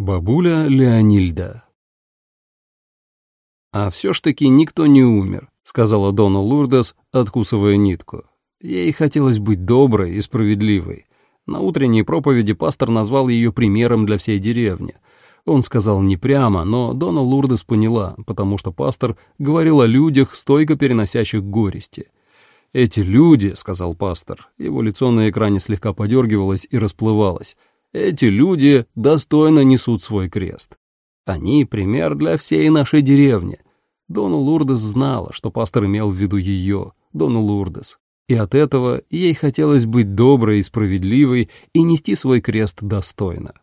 Бабуля Леонильда «А все ж таки никто не умер», — сказала Дона Лурдес, откусывая нитку. Ей хотелось быть доброй и справедливой. На утренней проповеди пастор назвал ее примером для всей деревни. Он сказал не прямо, но Дона Лурдес поняла, потому что пастор говорил о людях, стойко переносящих горести. «Эти люди», — сказал пастор, его лицо на экране слегка подергивалось и расплывалось, эти люди достойно несут свой крест. Они — пример для всей нашей деревни. Дона Лурдес знала, что пастор имел в виду ее, Дону Лурдес. И от этого ей хотелось быть доброй и справедливой и нести свой крест достойно.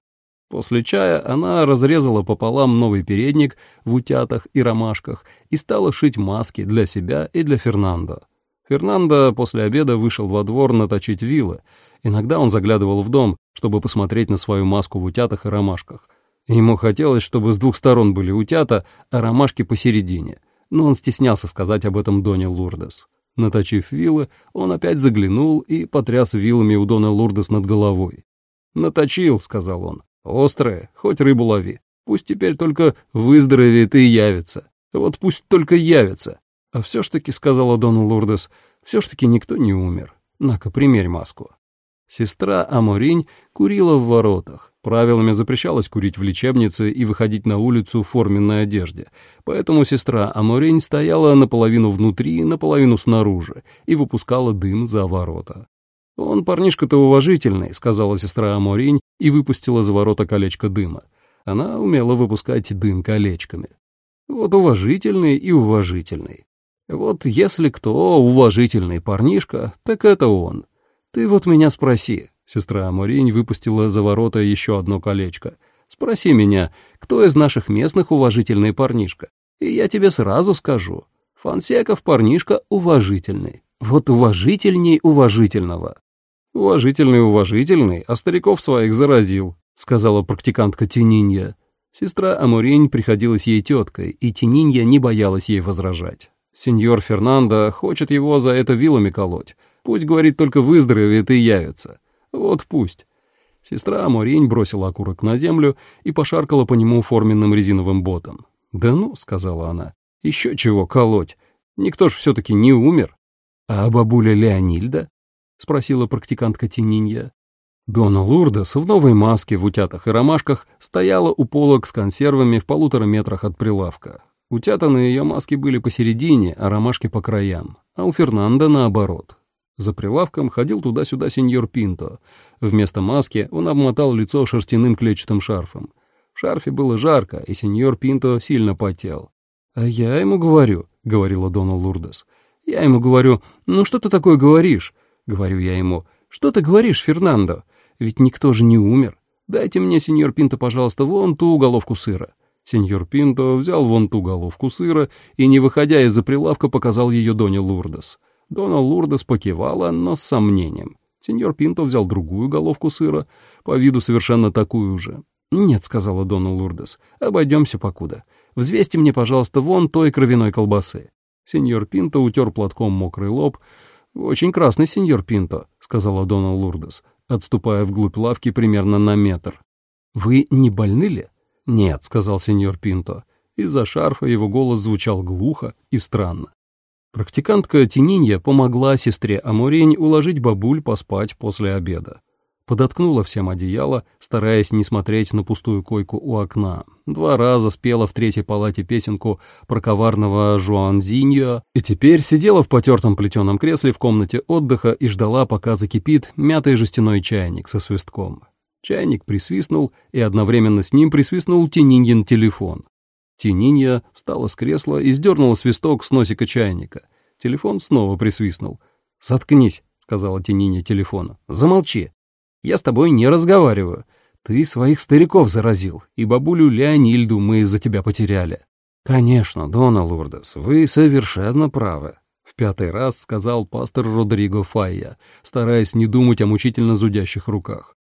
После чая она разрезала пополам новый передник в утятах и ромашках и стала шить маски для себя и для Фернандо. Фернандо после обеда вышел во двор наточить вилы. Иногда он заглядывал в дом, чтобы посмотреть на свою маску в утятах и ромашках. Ему хотелось, чтобы с двух сторон были утята, а ромашки посередине. Но он стеснялся сказать об этом Доне Лурдес. Наточив вилы, он опять заглянул и потряс вилами у Дона Лурдес над головой. «Наточил», — сказал он. «Острое, хоть рыбу лови. Пусть теперь только выздоровеет и явится. Вот пусть только явится. А все ж таки, сказала Дона Лурдес, все ж таки никто не умер. На-ка, примерь маску. Сестра Аморинь курила в воротах. Правилами запрещалось курить в лечебнице и выходить на улицу в форменной одежде. Поэтому сестра Аморинь стояла наполовину внутри, наполовину снаружи и выпускала дым за ворота. «Он парнишка-то уважительный», — сказала сестра Аморинь и выпустила за ворота колечко дыма. Она умела выпускать дым колечками. Вот уважительный и уважительный. Вот если кто уважительный парнишка, так это он. Ты вот меня спроси. Сестра Аморинь выпустила за ворота еще одно колечко. Спроси меня, кто из наших местных уважительный парнишка. И я тебе сразу скажу. Фансеков парнишка уважительный. Вот уважительней уважительного. Уважительный уважительный, а стариков своих заразил, сказала практикантка Тининья. Сестра Амурень приходилась ей теткой, и Тининья не боялась ей возражать. Сеньор Фернандо хочет его за это вилами колоть. Пусть, говорит, только выздоровеет и явится. Вот пусть. Сестра Аморень бросила окурок на землю и пошаркала по нему форменным резиновым ботом. «Да ну», — сказала она, — «еще чего колоть? Никто ж все-таки не умер». «А бабуля Леонильда?» — спросила практикантка Тининья. Дона Лурдес в новой маске в утятах и ромашках стояла у полок с консервами в полутора метрах от прилавка. Утята на ее маске были посередине, а ромашки по краям, а у Фернанда наоборот. За прилавком ходил туда-сюда сеньор Пинто. Вместо маски он обмотал лицо шерстяным клетчатым шарфом. В шарфе было жарко, и сеньор Пинто сильно потел. «А я ему говорю», — говорила Дона Лурдес. «Я ему говорю, ну что ты такое говоришь?» — говорю я ему. «Что ты говоришь, Фернандо? Ведь никто же не умер. Дайте мне, сеньор Пинто, пожалуйста, вон ту уголовку сыра». Сеньор Пинто взял вон ту головку сыра и, не выходя из-за прилавка, показал ее Доне Лурдес. Дона Лурдес покивала, но с сомнением. Сеньор Пинто взял другую головку сыра, по виду совершенно такую же. «Нет», — сказала Дона Лурдес, — «обойдемся покуда. Взвесьте мне, пожалуйста, вон той кровяной колбасы». Сеньор Пинто утер платком мокрый лоб. «Очень красный, сеньор Пинто», — сказала Дона Лурдес, отступая вглубь лавки примерно на метр. «Вы не больны ли?» «Нет», — сказал сеньор Пинто. Из-за шарфа его голос звучал глухо и странно. Практикантка Тининья помогла сестре Амурень уложить бабуль поспать после обеда. Подоткнула всем одеяло, стараясь не смотреть на пустую койку у окна. Два раза спела в третьей палате песенку про коварного Жуанзиньо и теперь сидела в потертом плетеном кресле в комнате отдыха и ждала, пока закипит мятый жестяной чайник со свистком. Чайник присвистнул, и одновременно с ним присвистнул Тининьин телефон. Тининья встала с кресла и сдернула свисток с носика чайника. Телефон снова присвистнул. «Заткнись», — сказала Тининья телефону. «Замолчи. Я с тобой не разговариваю. Ты своих стариков заразил, и бабулю Леонильду мы из-за тебя потеряли». «Конечно, Дона Лурдес, вы совершенно правы», — в пятый раз сказал пастор Родриго Файя, стараясь не думать о мучительно зудящих руках.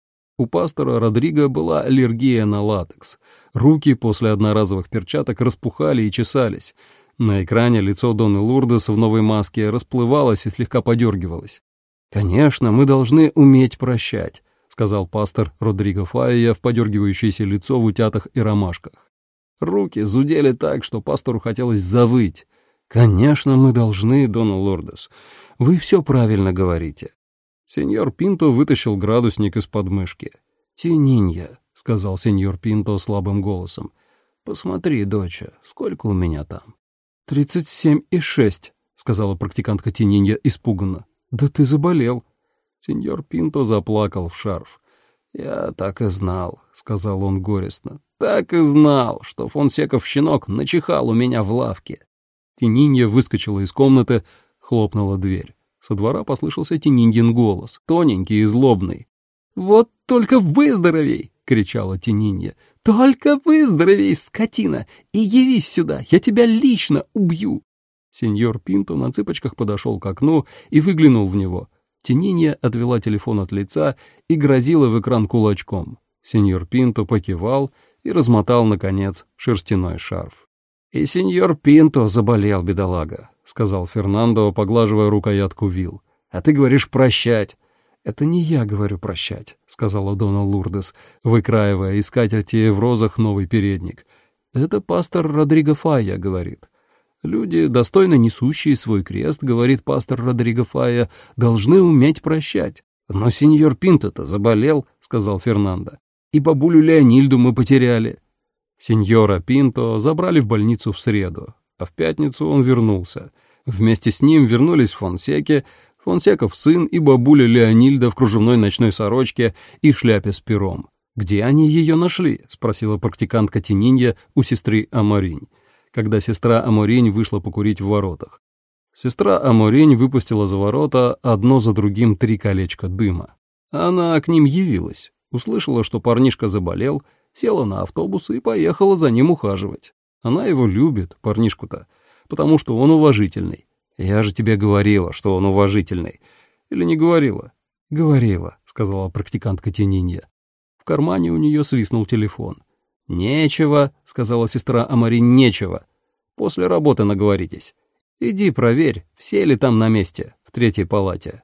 У пастора Родриго была аллергия на латекс. Руки после одноразовых перчаток распухали и чесались. На экране лицо Доны Лурдес в новой маске расплывалось и слегка подергивалось. «Конечно, мы должны уметь прощать», — сказал пастор Родриго Файя в подергивающееся лицо в утятах и ромашках. Руки зудели так, что пастору хотелось завыть. «Конечно, мы должны, Дона Лордес. Вы все правильно говорите». Сеньор Пинто вытащил градусник из подмышки. «Тенинья», — сказал сеньор Пинто слабым голосом. «Посмотри, доча, сколько у меня там?» «Тридцать семь и шесть», — сказала практикантка Тенинья испуганно. «Да ты заболел». Сеньор Пинто заплакал в шарф. «Я так и знал», — сказал он горестно. «Так и знал, что Фонсеков щенок начихал у меня в лавке». Тенинья выскочила из комнаты, хлопнула дверь. Со двора послышался Тениньин голос, тоненький и злобный. «Вот только выздоровей!» — кричала Тенинья. «Только выздоровей, скотина, и явись сюда, я тебя лично убью!» Сеньор Пинто на цыпочках подошел к окну и выглянул в него. Тенинья отвела телефон от лица и грозила в экран кулачком. Сеньор Пинто покивал и размотал, наконец, шерстяной шарф. «И сеньор Пинто заболел, бедолага», — сказал Фернандо, поглаживая рукоятку вил. «А ты говоришь прощать». «Это не я говорю прощать», — сказала Дона Лурдес, выкраивая из скатерти в розах новый передник. «Это пастор Родриго Файя говорит. Люди, достойно несущие свой крест, говорит пастор Родриго Файя, должны уметь прощать. Но сеньор Пинто-то заболел», — сказал Фернандо. «И бабулю Леонильду мы потеряли». Сеньора Пинто забрали в больницу в среду, а в пятницу он вернулся. Вместе с ним вернулись Фонсеки, Фонсеков сын и бабуля Леонильда в кружевной ночной сорочке и шляпе с пером. «Где они ее нашли?» — спросила практикантка Тенинья у сестры Аморинь, когда сестра Аморинь вышла покурить в воротах. Сестра Аморинь выпустила за ворота одно за другим три колечка дыма. Она к ним явилась, услышала, что парнишка заболел — села на автобус и поехала за ним ухаживать. Она его любит, парнишку-то, потому что он уважительный. Я же тебе говорила, что он уважительный. Или не говорила? Говорила, сказала практикантка Тенинья. В кармане у нее свистнул телефон. «Нечего», — сказала сестра Амари, — «нечего. После работы наговоритесь. Иди проверь, все ли там на месте, в третьей палате».